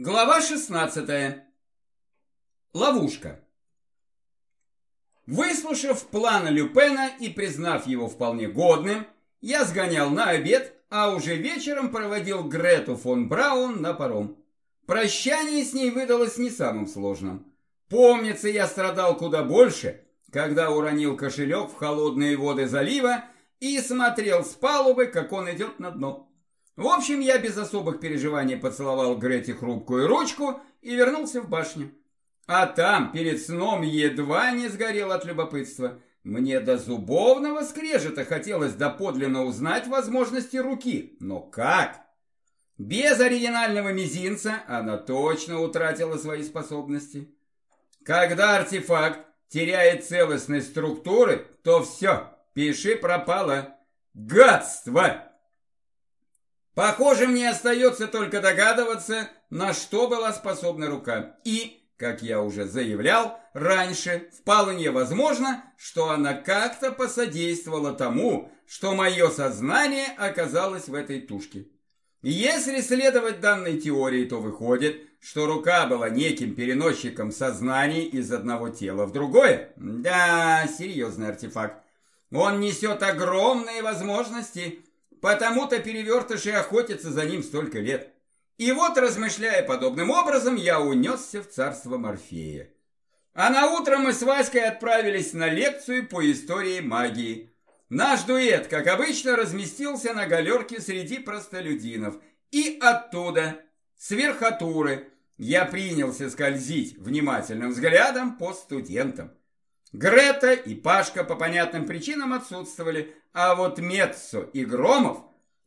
Глава 16. Ловушка. Выслушав план Люпена и признав его вполне годным, я сгонял на обед, а уже вечером проводил Грету фон Браун на паром. Прощание с ней выдалось не самым сложным. Помнится, я страдал куда больше, когда уронил кошелек в холодные воды залива и смотрел с палубы, как он идет на дно. В общем, я без особых переживаний поцеловал Грете хрупкую ручку и вернулся в башню. А там, перед сном, едва не сгорел от любопытства. Мне до зубовного скрежета хотелось доподлинно узнать возможности руки. Но как? Без оригинального мизинца она точно утратила свои способности. Когда артефакт теряет целостность структуры, то все, пиши пропало. Гадство! Похоже, мне остается только догадываться, на что была способна рука. И, как я уже заявлял раньше, вполне возможно, что она как-то посодействовала тому, что мое сознание оказалось в этой тушке. Если следовать данной теории, то выходит, что рука была неким переносчиком сознаний из одного тела в другое. Да, серьезный артефакт. Он несет огромные возможности, Потому-то перевертыши охотятся за ним столько лет. И вот, размышляя подобным образом, я унесся в царство Морфея. А на утро мы с Васькой отправились на лекцию по истории магии. Наш дуэт, как обычно, разместился на галерке среди простолюдинов. И оттуда, с верхотуры, я принялся скользить внимательным взглядом по студентам. Грета и Пашка по понятным причинам отсутствовали, а вот Меццо и Громов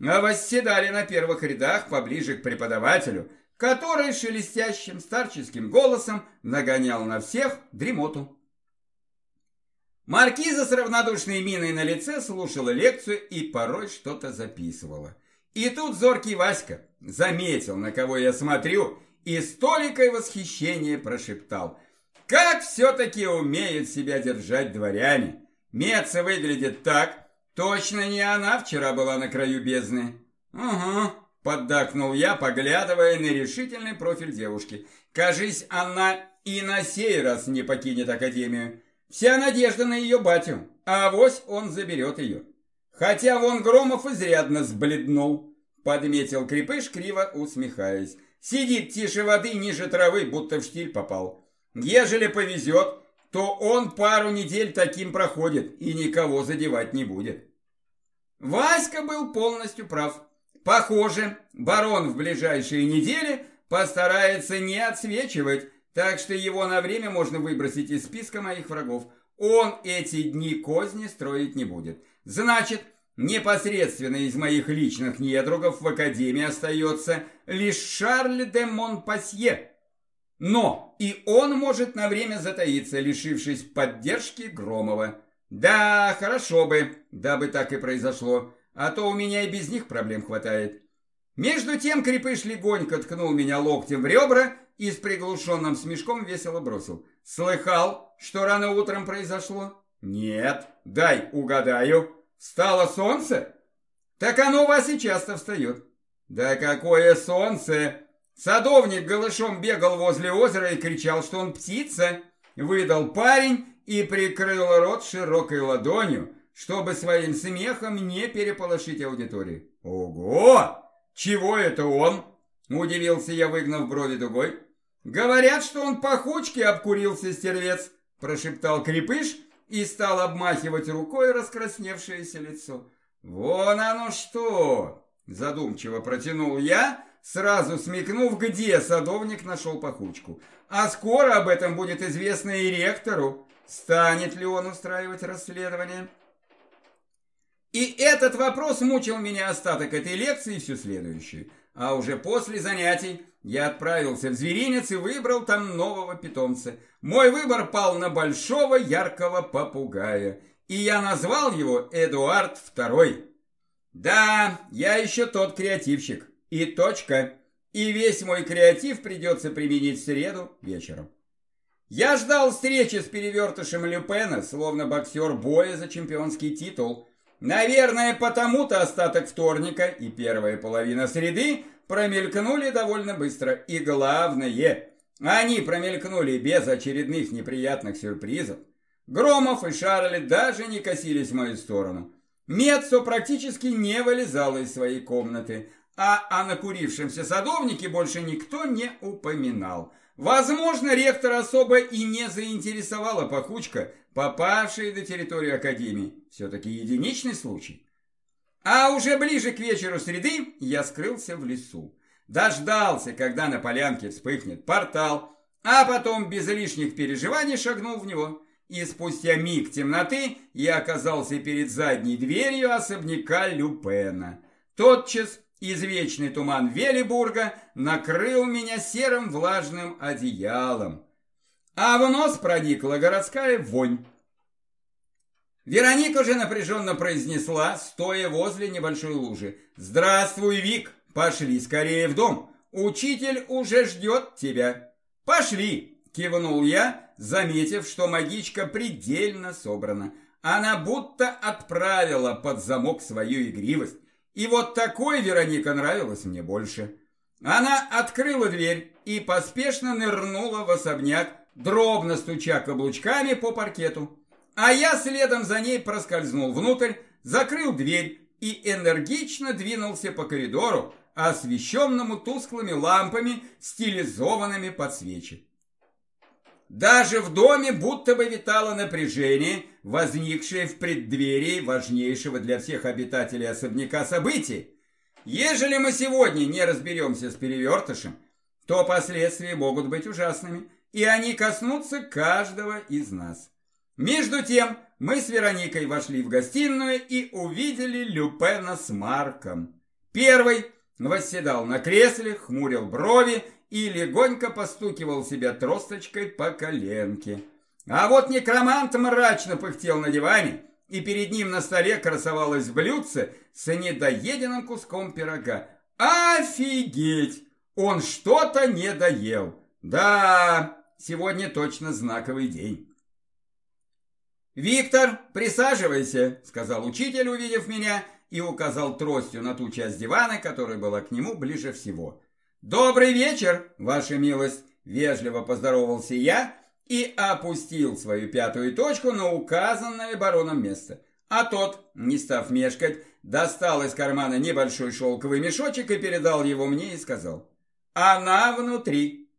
восседали на первых рядах поближе к преподавателю, который шелестящим старческим голосом нагонял на всех дремоту. Маркиза с равнодушной миной на лице слушала лекцию и порой что-то записывала. И тут зоркий Васька заметил, на кого я смотрю, и с толикой восхищения прошептал – как все-таки умеют себя держать дворяне. Меца выглядит так. Точно не она вчера была на краю бездны. Угу, поддакнул я, поглядывая на решительный профиль девушки. Кажись, она и на сей раз не покинет Академию. Вся надежда на ее батю, а авось он заберет ее. Хотя вон Громов изрядно сбледнул, подметил Крепыш, криво усмехаясь. Сидит тише воды ниже травы, будто в штиль попал. Ежели повезет, то он пару недель таким проходит и никого задевать не будет. Васька был полностью прав. Похоже, барон в ближайшие недели постарается не отсвечивать, так что его на время можно выбросить из списка моих врагов. Он эти дни козни строить не будет. Значит, непосредственно из моих личных недругов в Академии остается лишь Шарль де Монпасье, но и он может на время затаиться, лишившись поддержки Громова. Да, хорошо бы, дабы так и произошло, а то у меня и без них проблем хватает. Между тем крепыш легонько ткнул меня локтем в ребра и с приглушенным смешком весело бросил. Слыхал, что рано утром произошло? Нет, дай угадаю. Стало солнце? Так оно у вас и часто встает. Да какое солнце! Садовник голышом бегал возле озера и кричал, что он птица. Выдал парень и прикрыл рот широкой ладонью, чтобы своим смехом не переполошить аудиторию. «Ого! Чего это он?» – удивился я, выгнав брови дугой. «Говорят, что он по хучке обкурился, стервец», – прошептал крепыш и стал обмахивать рукой раскрасневшееся лицо. «Вон оно что!» – задумчиво протянул я – сразу смекнув, где садовник нашел пахучку. А скоро об этом будет известно и ректору. Станет ли он устраивать расследование? И этот вопрос мучил меня остаток этой лекции и всю следующую. А уже после занятий я отправился в зверинец и выбрал там нового питомца. Мой выбор пал на большого яркого попугая, и я назвал его Эдуард II. Да, я еще тот креативщик. И точка. И весь мой креатив придется применить в среду вечером. Я ждал встречи с перевертышем Люпена, словно боксер боя за чемпионский титул. Наверное, потому-то остаток вторника и первая половина среды промелькнули довольно быстро. И главное, они промелькнули без очередных неприятных сюрпризов. Громов и Шарли даже не косились в мою сторону. Мецо практически не вылезала из своей комнаты, а о накурившемся садовнике больше никто не упоминал. Возможно, ректор особо и не заинтересовала пахучка, попавшая до территории Академии. Все-таки единичный случай. А уже ближе к вечеру среды я скрылся в лесу. Дождался, когда на полянке вспыхнет портал, а потом без лишних переживаний шагнул в него. И спустя миг темноты я оказался перед задней дверью особняка Люпена. Тотчас извечный туман Велибурга накрыл меня серым влажным одеялом. А в нос проникла городская вонь. Вероника же напряженно произнесла, стоя возле небольшой лужи. «Здравствуй, Вик! Пошли скорее в дом! Учитель уже ждет тебя!» «Пошли!» – кивнул я, заметив, что магичка предельно собрана. Она будто отправила под замок свою игривость. И вот такой Вероника нравилась мне больше. Она открыла дверь и поспешно нырнула в особняк, дробно стуча каблучками по паркету. А я следом за ней проскользнул внутрь, закрыл дверь и энергично двинулся по коридору, освещенному тусклыми лампами, стилизованными под свечи. Даже в доме будто бы витало напряжение, возникшее в преддверии важнейшего для всех обитателей особняка события. Ежели мы сегодня не разберемся с перевертышем, то последствия могут быть ужасными, и они коснутся каждого из нас. Между тем мы с Вероникой вошли в гостиную и увидели Люпена с Марком. Первый восседал на кресле, хмурил брови и легонько постукивал себя тросточкой по коленке. А вот некромант мрачно пыхтел на диване, и перед ним на столе красовалось блюдце с недоеденным куском пирога. Офигеть! Он что-то не доел. Да, сегодня точно знаковый день. «Виктор, присаживайся», — сказал учитель, увидев меня, и указал тростью на ту часть дивана, которая была к нему ближе всего. «Добрый вечер, ваша милость!» – вежливо поздоровался я и опустил свою пятую точку на указанное бароном место. А тот, не став мешкать, достал из кармана небольшой шелковый мешочек и передал его мне и сказал «Она внутри».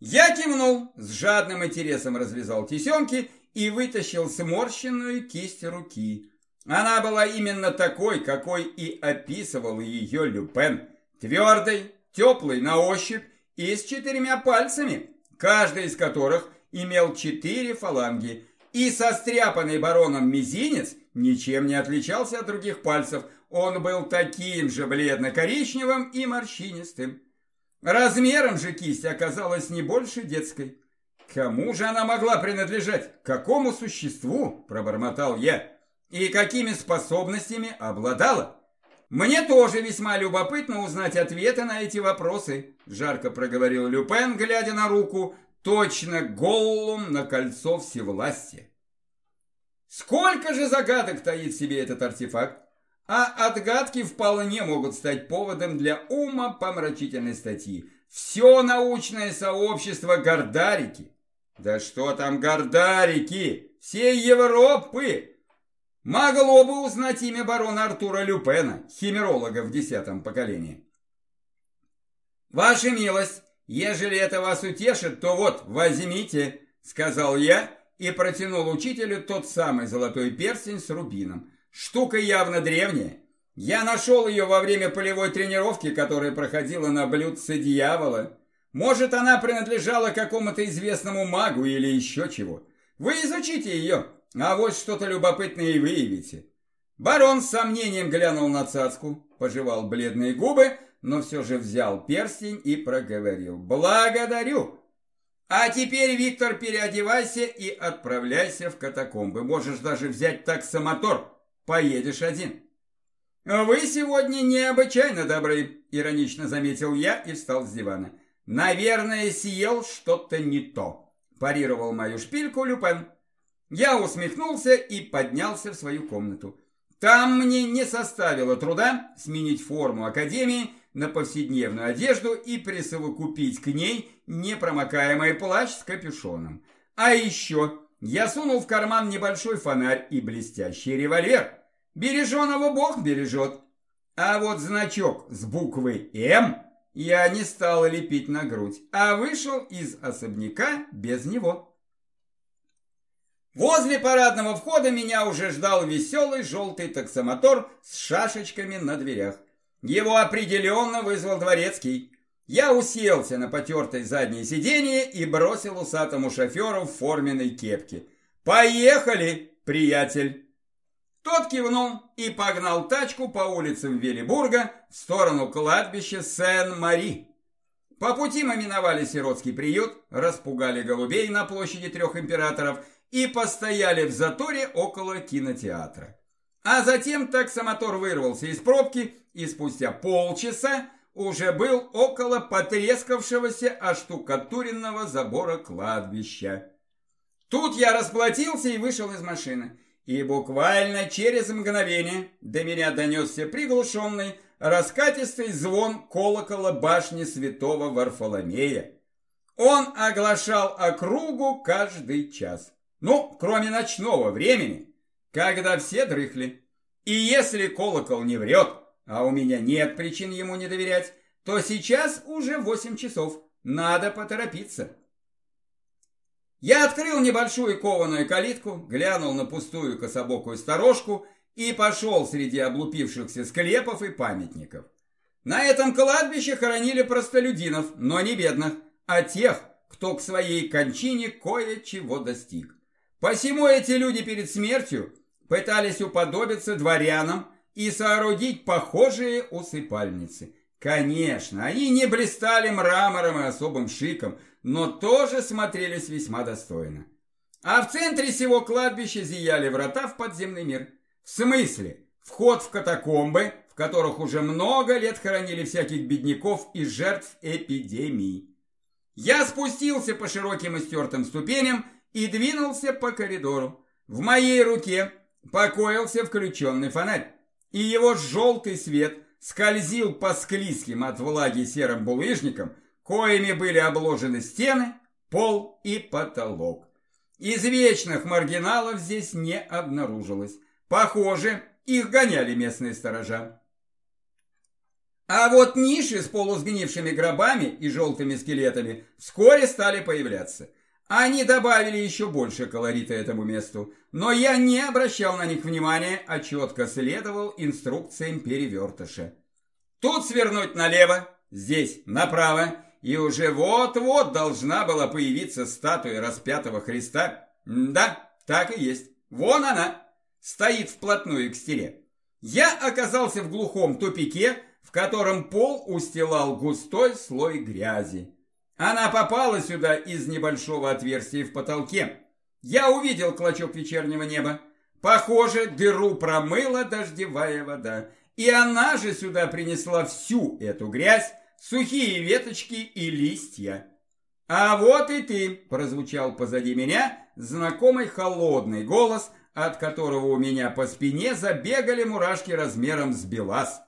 Я кивнул, с жадным интересом развязал тесемки и вытащил сморщенную кисть руки. Она была именно такой, какой и описывал ее Люпен. Твердой, теплой на ощупь и с четырьмя пальцами, каждый из которых имел четыре фаланги. И состряпанный бароном мизинец ничем не отличался от других пальцев. Он был таким же бледно-коричневым и морщинистым. Размером же кисть оказалась не больше детской. Кому же она могла принадлежать? Какому существу? Пробормотал я. И какими способностями обладала? Мне тоже весьма любопытно узнать ответы на эти вопросы, жарко проговорил Люпен, глядя на руку, точно голлум на кольцо всевластия. Сколько же загадок таит в себе этот артефакт? А отгадки вполне могут стать поводом для ума помрачительной статьи. Все научное сообщество гордарики. Да что там гордарики, всей Европы! Могло бы узнать имя барона Артура Люпена, химеролога в десятом поколении. Ваша милость, ежели это вас утешит, то вот, возьмите, сказал я и протянул учителю тот самый золотой перстень с рубином. Штука явно древняя. Я нашел ее во время полевой тренировки, которая проходила на блюдце дьявола. Может, она принадлежала какому-то известному магу или еще чего. Вы изучите ее, а вот что-то любопытное и выявите. Барон с сомнением глянул на цацку, пожевал бледные губы, но все же взял перстень и проговорил. «Благодарю! А теперь, Виктор, переодевайся и отправляйся в катакомбы. Можешь даже взять таксомотор. Поедешь один». «Вы сегодня необычайно добры», — иронично заметил я и встал с дивана. «Наверное, съел что-то не то», – парировал мою шпильку Люпен. Я усмехнулся и поднялся в свою комнату. Там мне не составило труда сменить форму академии на повседневную одежду и присовокупить к ней непромокаемый плащ с капюшоном. А еще я сунул в карман небольшой фонарь и блестящий револьвер. Береженого Бог бережет. А вот значок с буквы «М» я не стал лепить на грудь, а вышел из особняка без него. Возле парадного входа меня уже ждал веселый желтый таксомотор с шашечками на дверях. Его определенно вызвал дворецкий. Я уселся на потертое заднее сиденье и бросил усатому шоферу в форменной кепке. «Поехали, приятель!» Тот кивнул и погнал тачку по улицам Велибурга в сторону кладбища Сен-Мари. По пути мы миновали сиротский приют, распугали голубей на площади трех императоров и постояли в заторе около кинотеатра. А затем таксомотор вырвался из пробки и спустя полчаса уже был около потрескавшегося оштукатуренного забора кладбища. Тут я расплатился и вышел из машины. И буквально через мгновение до меня донесся приглушенный, раскатистый звон колокола башни святого Варфоломея. Он оглашал округу каждый час. Ну, кроме ночного времени, когда все дрыхли. И если колокол не врет, а у меня нет причин ему не доверять, то сейчас уже восемь часов. Надо поторопиться. Я открыл небольшую кованую калитку, глянул на пустую кособокую сторожку и пошел среди облупившихся склепов и памятников. На этом кладбище хоронили простолюдинов, но не бедных, а тех, кто к своей кончине кое-чего достиг. Посему эти люди перед смертью пытались уподобиться дворянам и соорудить похожие усыпальницы. Конечно, они не блистали мрамором и особым шиком, но тоже смотрелись весьма достойно. А в центре всего кладбища зияли врата в подземный мир. В смысле, вход в катакомбы, в которых уже много лет хоронили всяких бедняков и жертв эпидемий. Я спустился по широким и стертым ступеням и двинулся по коридору. В моей руке покоился включенный фонарь, и его желтый свет скользил по склизким от влаги серым булыжникам, коими были обложены стены, пол и потолок. Из вечных маргиналов здесь не обнаружилось. Похоже, их гоняли местные сторожа. А вот ниши с полусгнившими гробами и желтыми скелетами вскоре стали появляться. Они добавили еще больше колорита этому месту, но я не обращал на них внимания, а четко следовал инструкциям перевертыша. Тут свернуть налево, здесь направо, и уже вот-вот должна была появиться статуя распятого Христа. Да, так и есть. Вон она, стоит вплотную к стене. Я оказался в глухом тупике, в котором пол устилал густой слой грязи. Она попала сюда из небольшого отверстия в потолке. Я увидел клочок вечернего неба. Похоже, дыру промыла дождевая вода. И она же сюда принесла всю эту грязь, сухие веточки и листья. «А вот и ты!» – прозвучал позади меня знакомый холодный голос, от которого у меня по спине забегали мурашки размером с белаз.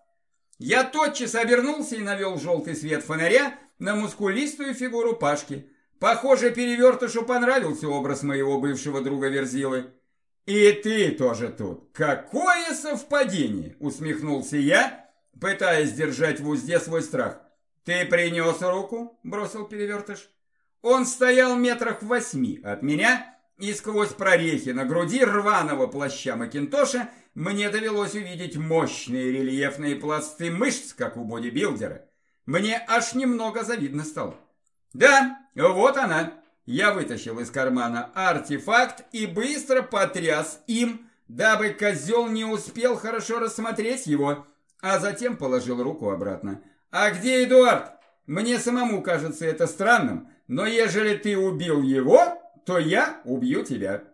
Я тотчас обернулся и навел желтый свет фонаря на мускулистую фигуру Пашки. Похоже, перевертышу понравился образ моего бывшего друга Верзилы. «И ты тоже тут! Какое совпадение!» – усмехнулся я, пытаясь держать в узде свой страх. «Ты принес руку?» – бросил перевертыш. Он стоял метрах в восьми от меня, и сквозь прорехи на груди рваного плаща Макинтоша мне довелось увидеть мощные рельефные пласты мышц, как у бодибилдера. Мне аж немного завидно стало. Да, вот она. Я вытащил из кармана артефакт и быстро потряс им, дабы козел не успел хорошо рассмотреть его, а затем положил руку обратно. А где Эдуард? Мне самому кажется это странным, но ежели ты убил его, то я убью тебя.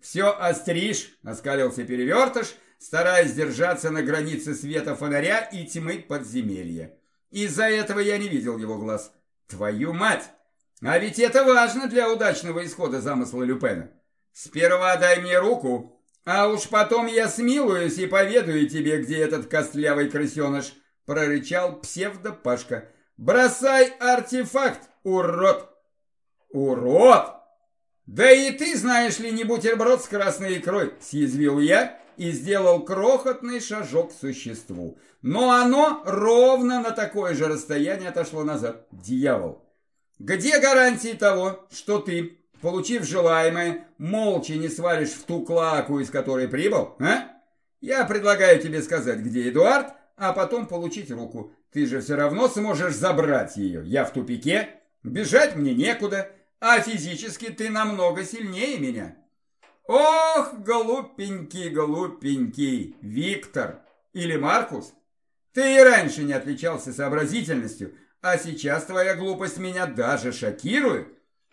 Все остришь, оскалился перевертыш, стараясь держаться на границе света фонаря и тьмы подземелья. Из-за этого я не видел его глаз. Твою мать! А ведь это важно для удачного исхода замысла Люпена. Сперва дай мне руку, а уж потом я смилуюсь и поведаю тебе, где этот костлявый крысеныш. прорычал псевдопашка. «Бросай артефакт, урод!» «Урод!» «Да и ты, знаешь ли, не бутерброд с красной икрой!» – съязвил я и сделал крохотный шажок к существу. Но оно ровно на такое же расстояние отошло назад. Дьявол! Где гарантии того, что ты, получив желаемое, молча не свалишь в ту клаку, из которой прибыл, а? Я предлагаю тебе сказать, где Эдуард, а потом получить руку. Ты же все равно сможешь забрать ее. Я в тупике, бежать мне некуда, а физически ты намного сильнее меня. Ох, глупенький, глупенький, Виктор или Маркус, ты и раньше не отличался сообразительностью, а сейчас твоя глупость меня даже шокирует.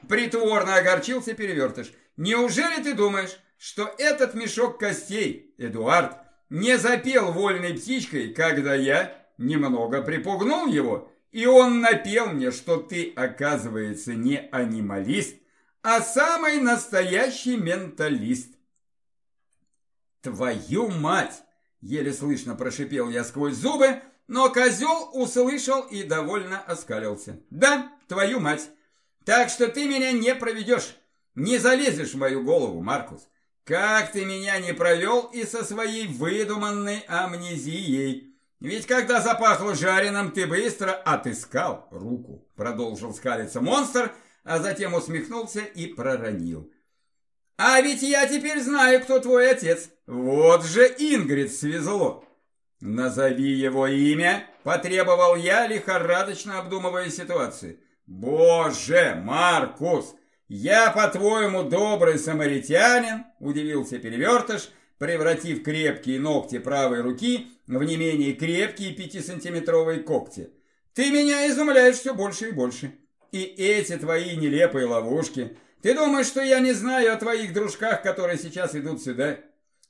Притворно огорчился перевертыш. Неужели ты думаешь, что этот мешок костей, Эдуард, не запел вольной птичкой, когда я немного припугнул его, и он напел мне, что ты, оказывается, не анималист, а самый настоящий менталист. Твою мать! Еле слышно прошипел я сквозь зубы, но козел услышал и довольно оскалился. Да, твою мать! Так что ты меня не проведешь, не залезешь в мою голову, Маркус. Как ты меня не провел и со своей выдуманной амнезией. Ведь когда запахло жареным, ты быстро отыскал руку. Продолжил скалиться монстр, а затем усмехнулся и проронил. А ведь я теперь знаю, кто твой отец. Вот же Ингрид свезло. Назови его имя, потребовал я, лихорадочно обдумывая ситуацию. Боже, Маркус, я, по-твоему, добрый самаритянин? Удивился перевертыш, превратив крепкие ногти правой руки в не менее крепкие пятисантиметровые когти. Ты меня изумляешь все больше и больше. И эти твои нелепые ловушки. Ты думаешь, что я не знаю о твоих дружках, которые сейчас идут сюда?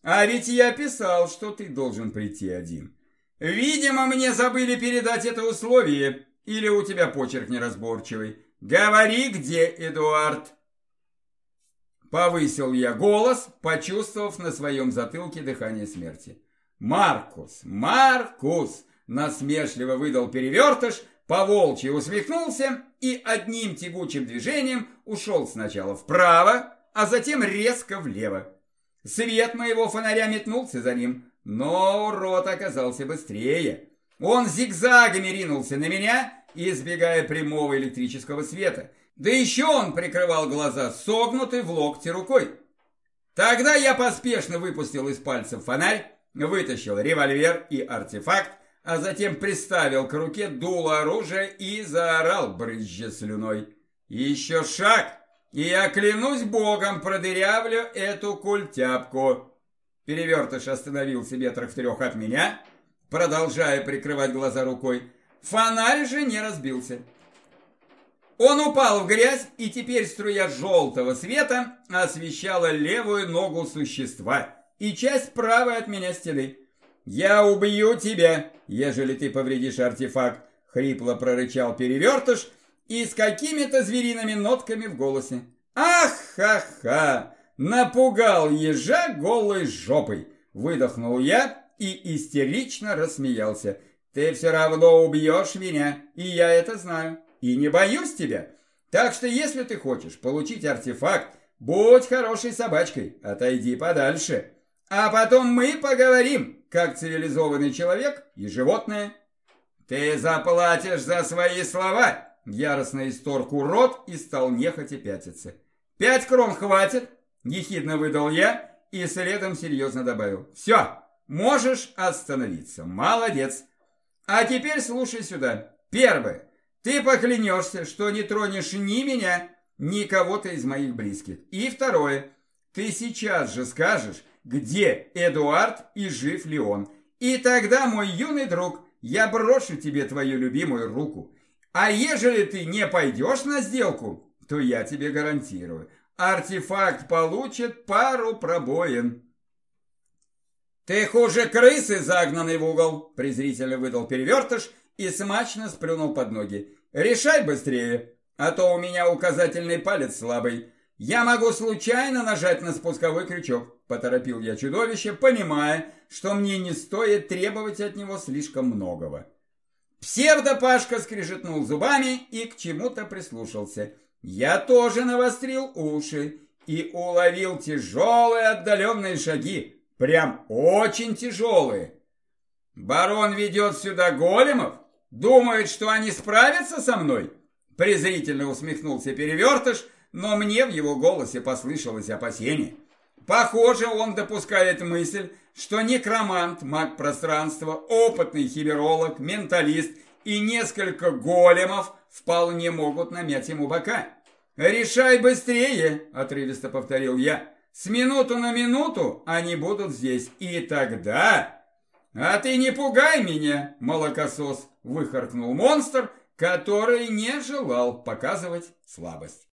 А ведь я писал, что ты должен прийти один. Видимо, мне забыли передать это условие, или у тебя почерк неразборчивый. Говори, где Эдуард. Повысил я голос, почувствовав на своем затылке дыхание смерти. «Маркус! Маркус!» Насмешливо выдал перевертыш, Поволчий усмехнулся и одним тягучим движением ушел сначала вправо, а затем резко влево. Свет моего фонаря метнулся за ним, но урод оказался быстрее. Он зигзагами ринулся на меня, избегая прямого электрического света. Да еще он прикрывал глаза согнутой в локте рукой. Тогда я поспешно выпустил из пальцев фонарь, вытащил револьвер и артефакт, а затем приставил к руке дуло оружия и заорал, брызжа слюной. «Еще шаг, и я клянусь богом продырявлю эту культяпку!» Перевертыш остановился метрах в трех от меня, продолжая прикрывать глаза рукой. Фонарь же не разбился. Он упал в грязь, и теперь струя желтого света освещала левую ногу существа и часть правой от меня стены. «Я убью тебя, ежели ты повредишь артефакт!» — хрипло прорычал перевертыш и с какими-то звериными нотками в голосе. «Ах-ха-ха! Напугал ежа голой жопой!» — выдохнул я и истерично рассмеялся. «Ты все равно убьешь меня, и я это знаю, и не боюсь тебя. Так что если ты хочешь получить артефакт, будь хорошей собачкой, отойди подальше». А потом мы поговорим, как цивилизованный человек и животное. Ты заплатишь за свои слова, яростно исторг урод и стал нехотя пятиться. Пять крон хватит, ехидно выдал я и следом серьезно добавил. Все, можешь остановиться, молодец. А теперь слушай сюда. Первое. Ты поклянешься, что не тронешь ни меня, ни кого-то из моих близких. И второе. Ты сейчас же скажешь, где Эдуард и жив ли он. И тогда, мой юный друг, я брошу тебе твою любимую руку. А ежели ты не пойдешь на сделку, то я тебе гарантирую, артефакт получит пару пробоин. «Ты хуже крысы, загнанный в угол!» презрительно выдал перевертыш и смачно сплюнул под ноги. «Решай быстрее, а то у меня указательный палец слабый. Я могу случайно нажать на спусковой крючок. Поторопил я чудовище, понимая, что мне не стоит требовать от него слишком многого. Псевдопашка скрежетнул зубами и к чему-то прислушался. Я тоже навострил уши и уловил тяжелые отдаленные шаги. Прям очень тяжелые. Барон ведет сюда големов? Думает, что они справятся со мной? Презрительно усмехнулся перевертыш, но мне в его голосе послышалось опасение. Похоже, он допускает мысль, что некромант, маг пространства, опытный хиберолог, менталист и несколько големов вполне могут намять ему бока. «Решай быстрее!» – отрывисто повторил я. «С минуту на минуту они будут здесь, и тогда...» «А ты не пугай меня, молокосос!» – выхаркнул монстр, который не желал показывать слабость.